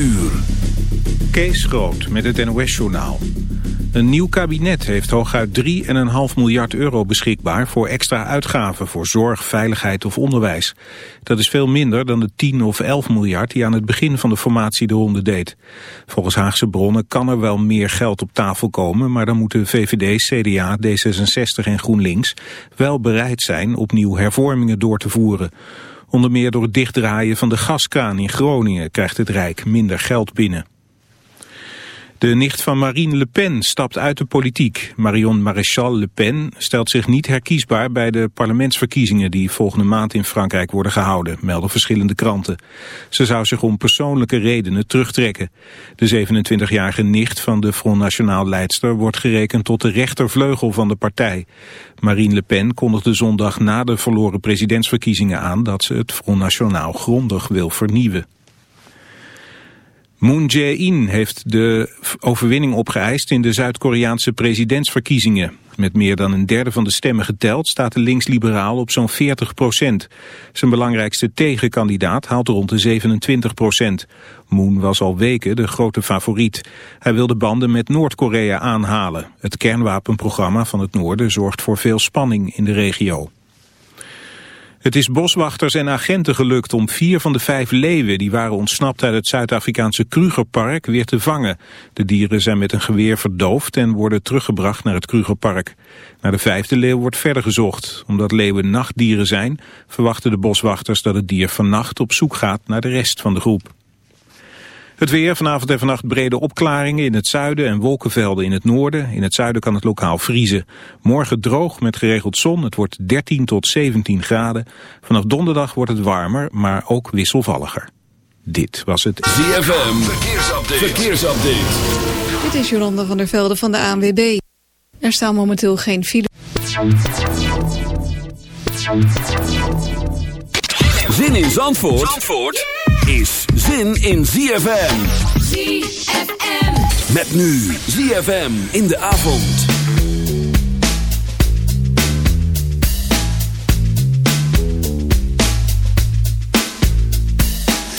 uur. Kees Groot met het NOS-journaal. Een nieuw kabinet heeft hooguit 3,5 miljard euro beschikbaar... voor extra uitgaven voor zorg, veiligheid of onderwijs. Dat is veel minder dan de 10 of 11 miljard... die aan het begin van de formatie de ronde deed. Volgens Haagse bronnen kan er wel meer geld op tafel komen... maar dan moeten VVD, CDA, D66 en GroenLinks... wel bereid zijn opnieuw hervormingen door te voeren... Onder meer door het dichtdraaien van de gaskraan in Groningen krijgt het Rijk minder geld binnen. De nicht van Marine Le Pen stapt uit de politiek. Marion Maréchal Le Pen stelt zich niet herkiesbaar bij de parlementsverkiezingen die volgende maand in Frankrijk worden gehouden, melden verschillende kranten. Ze zou zich om persoonlijke redenen terugtrekken. De 27-jarige nicht van de Front National leidster wordt gerekend tot de rechtervleugel van de partij. Marine Le Pen kondigde zondag na de verloren presidentsverkiezingen aan dat ze het Front National grondig wil vernieuwen. Moon Jae-in heeft de overwinning opgeëist in de Zuid-Koreaanse presidentsverkiezingen. Met meer dan een derde van de stemmen geteld staat de links-liberaal op zo'n 40 procent. Zijn belangrijkste tegenkandidaat haalt rond de 27 procent. Moon was al weken de grote favoriet. Hij wil de banden met Noord-Korea aanhalen. Het kernwapenprogramma van het noorden zorgt voor veel spanning in de regio. Het is boswachters en agenten gelukt om vier van de vijf leeuwen... die waren ontsnapt uit het Zuid-Afrikaanse Krugerpark weer te vangen. De dieren zijn met een geweer verdoofd en worden teruggebracht naar het Krugerpark. Naar de vijfde leeuw wordt verder gezocht. Omdat leeuwen nachtdieren zijn, verwachten de boswachters dat het dier vannacht op zoek gaat naar de rest van de groep. Het weer, vanavond en vannacht brede opklaringen in het zuiden en wolkenvelden in het noorden. In het zuiden kan het lokaal vriezen. Morgen droog met geregeld zon. Het wordt 13 tot 17 graden. Vanaf donderdag wordt het warmer, maar ook wisselvalliger. Dit was het ZFM. Verkeersupdate. Verkeersupdate. Dit is Jolanda van der Velde van de ANWB. Er staan momenteel geen file. Zin in Zandvoort? Zandvoort? is zin in ZFM. ZFM. Met nu ZFM in de avond.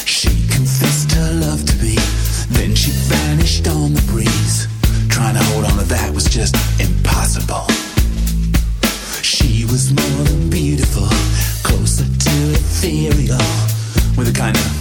She confessed her love to me. Then she vanished on the breeze. Trying to hold on to that was just impossible. She was more than beautiful. Closer to ethereal. With a kind of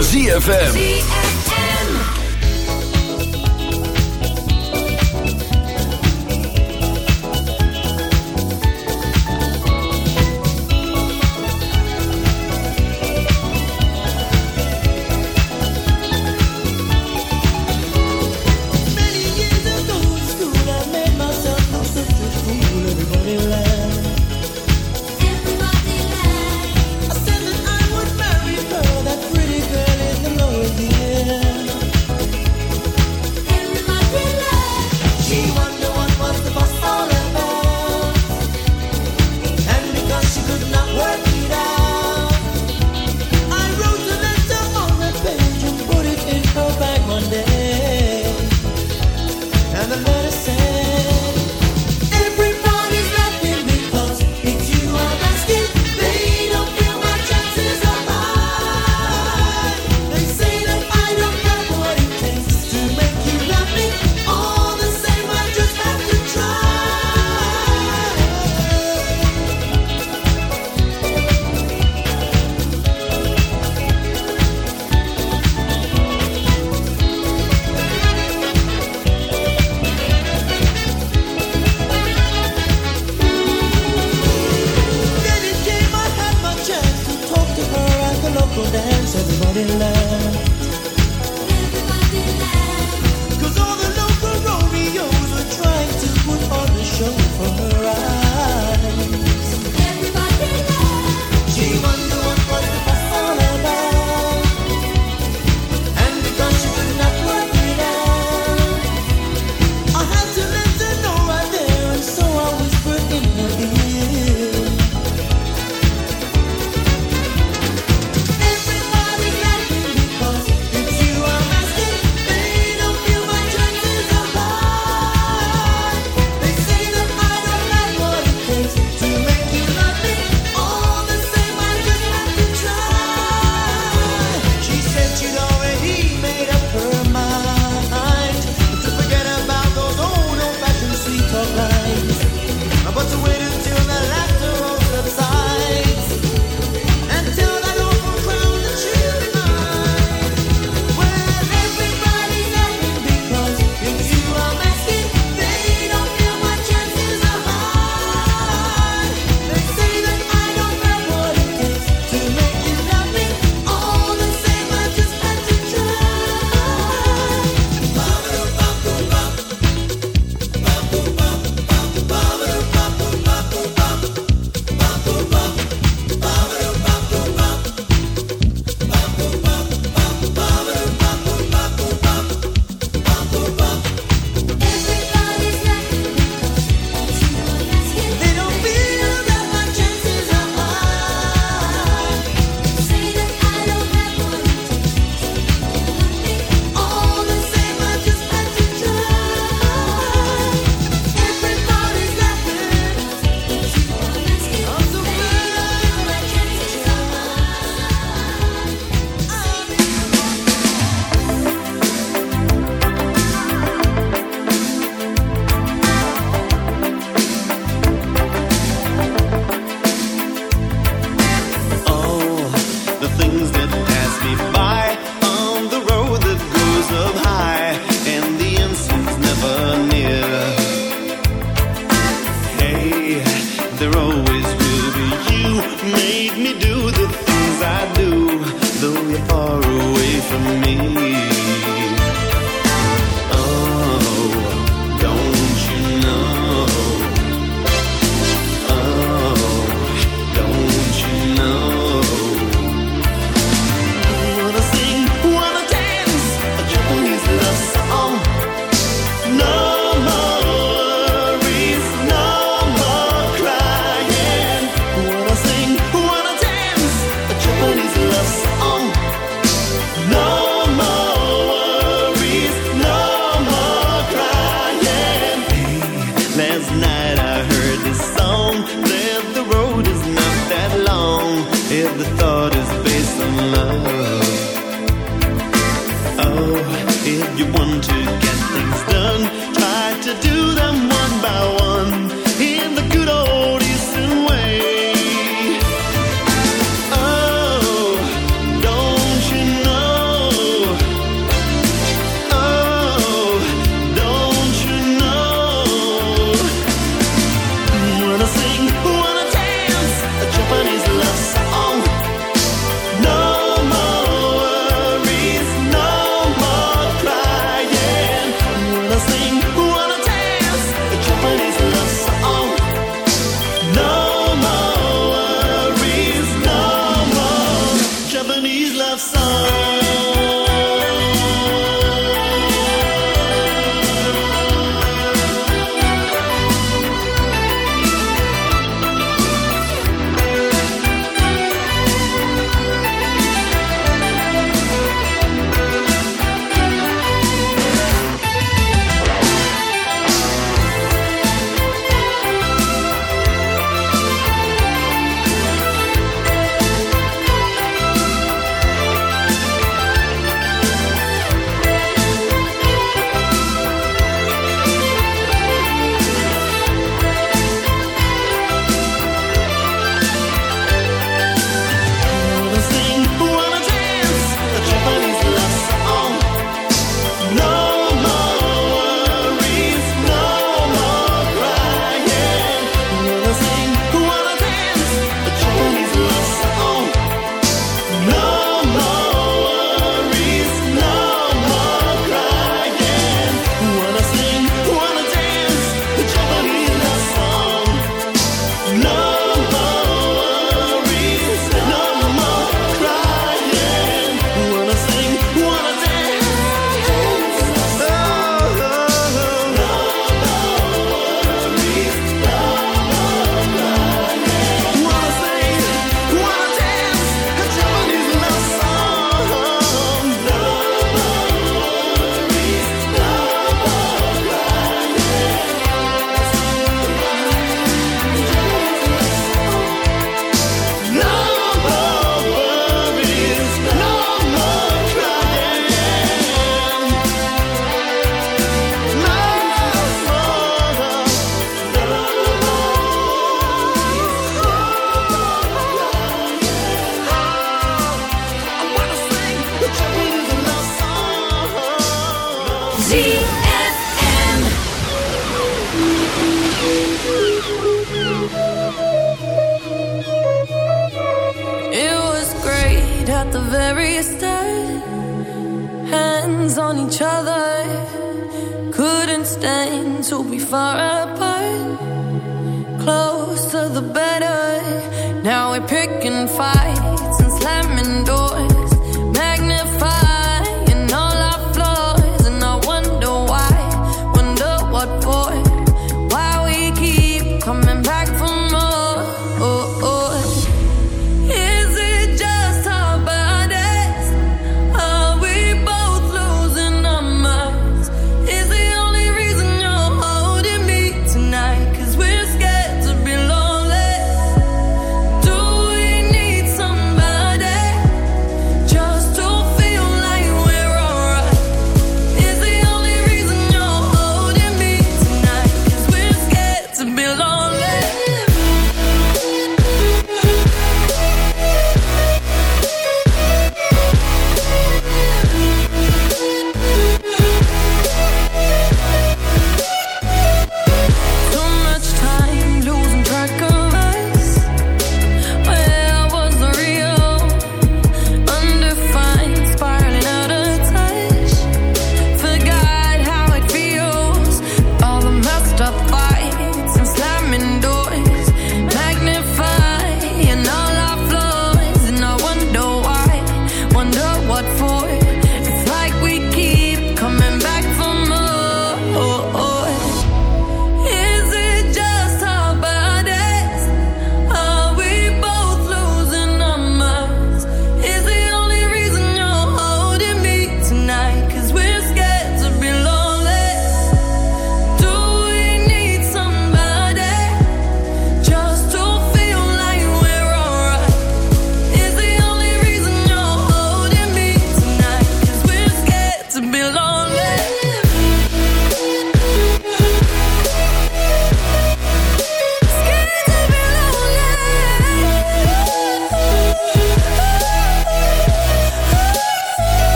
ZFM.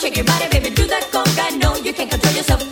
shake your body, baby, do that conga. No, you can't control yourself.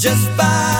just by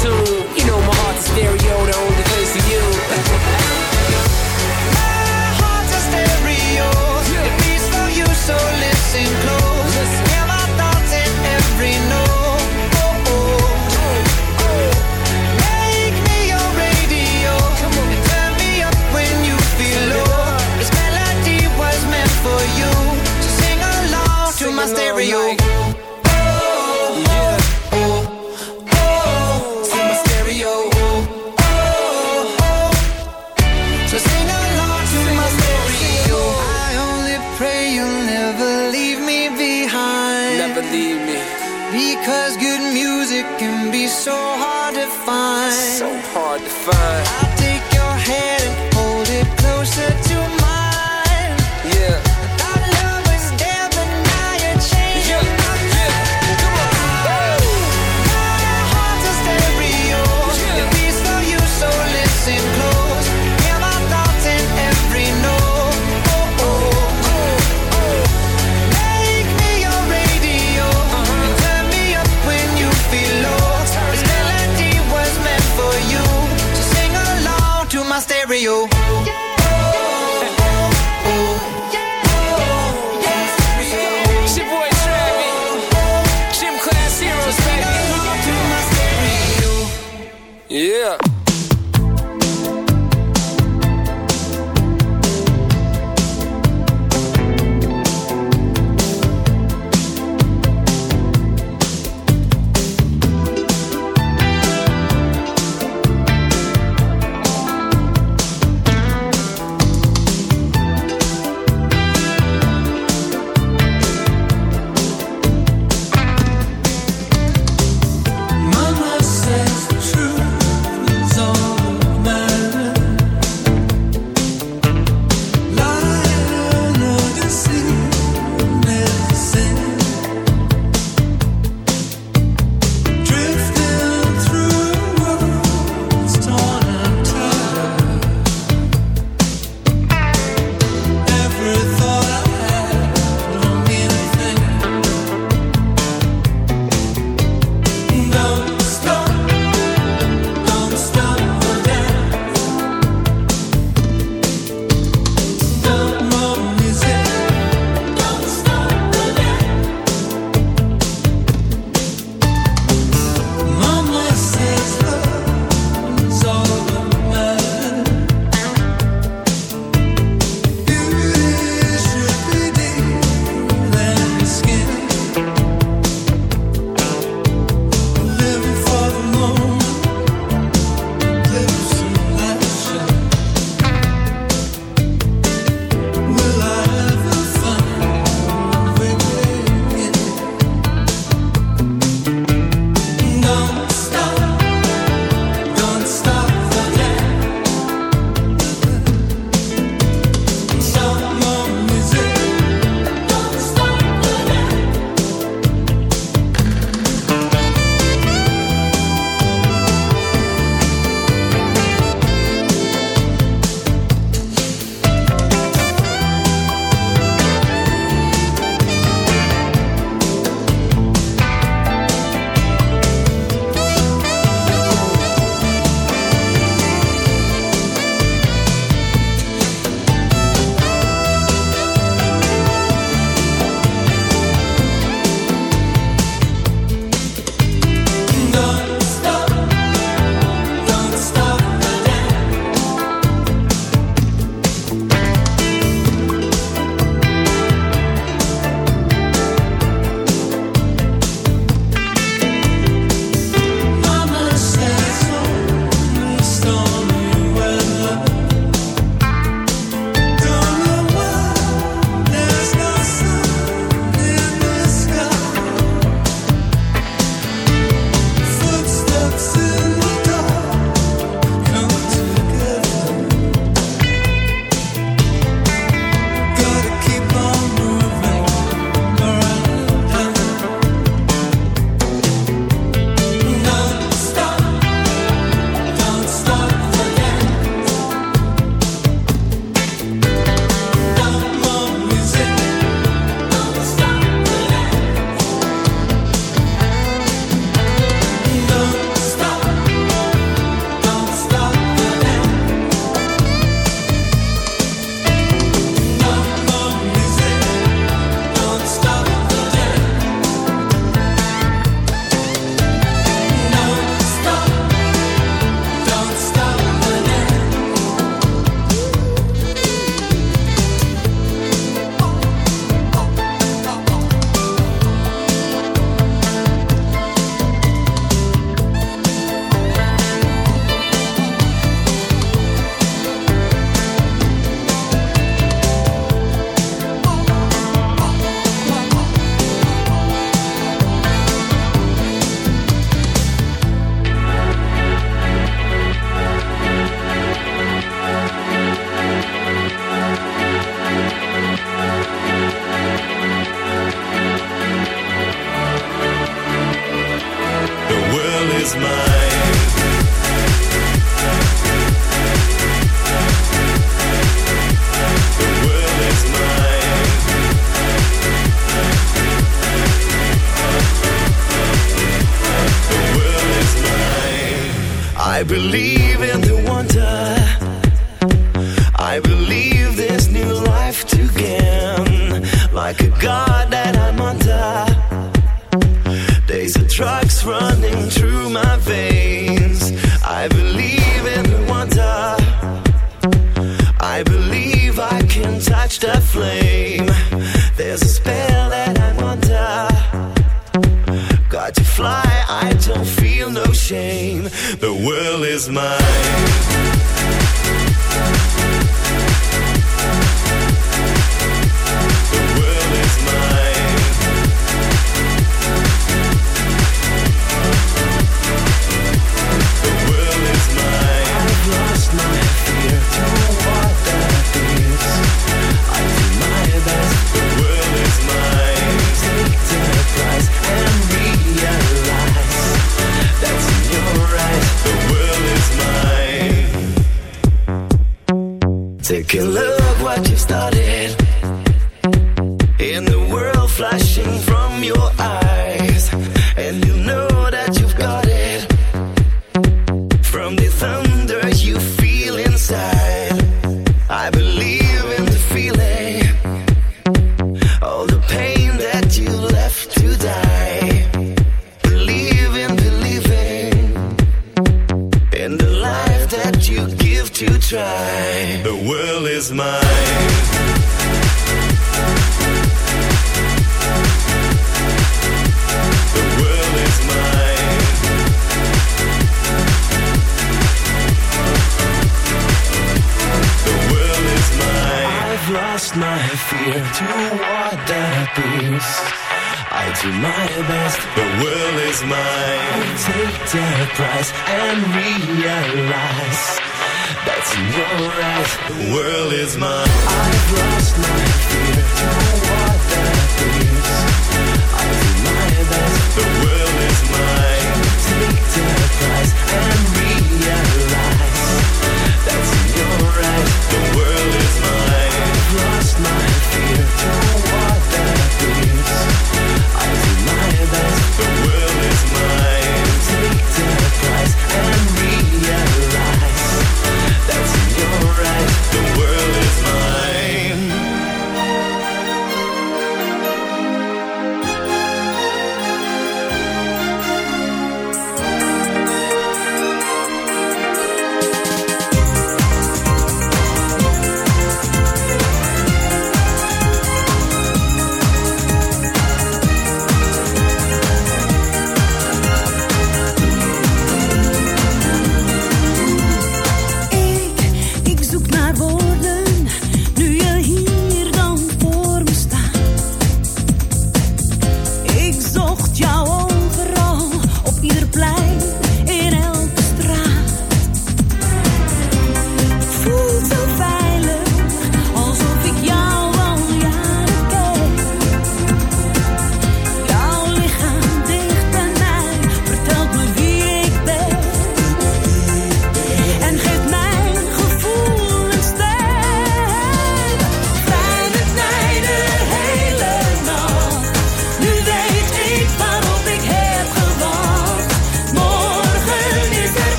your oh, eyes,